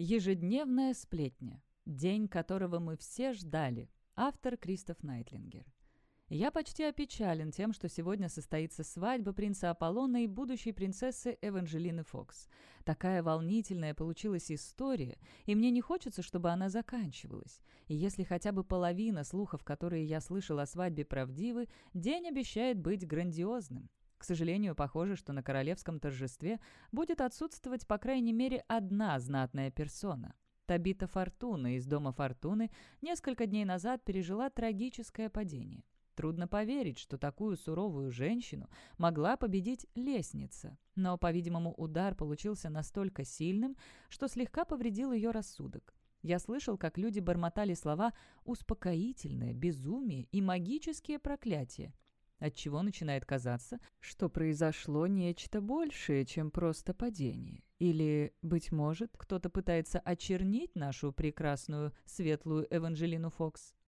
Ежедневная сплетня. День, которого мы все ждали. Автор Кристоф Найтлингер. Я почти опечален тем, что сегодня состоится свадьба принца Аполлона и будущей принцессы Эванжелины Фокс. Такая волнительная получилась история, и мне не хочется, чтобы она заканчивалась. И если хотя бы половина слухов, которые я слышал о свадьбе, правдивы, день обещает быть грандиозным. К сожалению, похоже, что на королевском торжестве будет отсутствовать по крайней мере одна знатная персона. Табита Фортуна из Дома Фортуны несколько дней назад пережила трагическое падение. Трудно поверить, что такую суровую женщину могла победить лестница. Но, по-видимому, удар получился настолько сильным, что слегка повредил ее рассудок. Я слышал, как люди бормотали слова «успокоительное», «безумие» и «магические проклятия», отчего начинает казаться, что произошло нечто большее, чем просто падение. Или, быть может, кто-то пытается очернить нашу прекрасную, светлую Эванжелину Фокс.